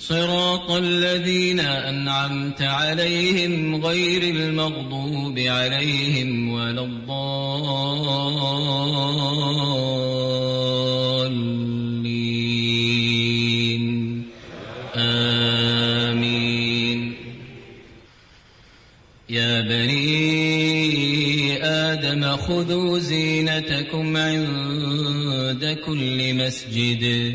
صراط الذين أنعمت عليهم غير المغضوب عليهم ولا الضالين آمين يا بني آدم خذوا زينتكم عند كل مسجد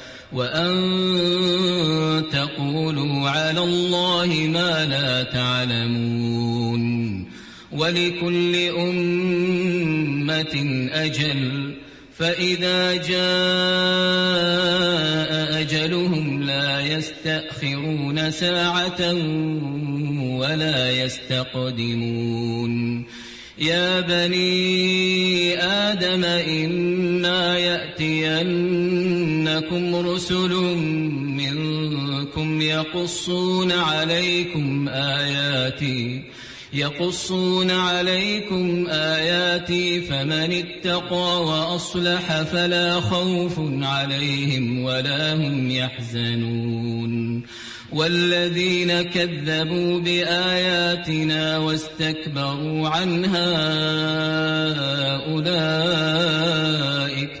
وأن تقولوا على الله ما لا تعلمون ولكل أمة أجل فإذا جاء أجلهم لا يستأخرون ساعة ولا يستقدمون يا بني آدم إما يأتين تأتينكم رسل منكم يقصون عليكم آياتي يقصون عليكم آياتي فمن اتقى وأصلح فلا خوف عليهم ولا هم يحزنون والذين كذبوا بآياتنا واستكبروا عنها أولئك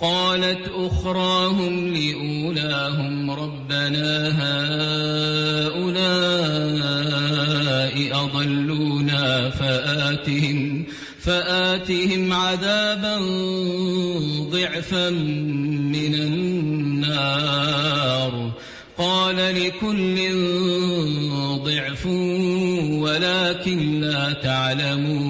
قالت أخراهم لأولاهم ربنا هؤلاء أضلونا فآتهم فآتهم عذابا ضعفا من النار قال لكل ضعف ولكن لا تعلمون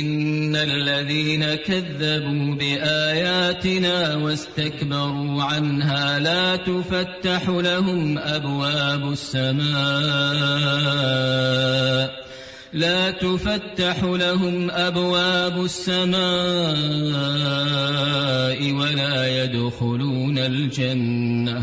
إن الذين كذبوا بآياتنا واستكبروا عنها لا تفتح لهم أبواب السماء لا تفتح لهم أبواب السماء ولا يدخلون الجنة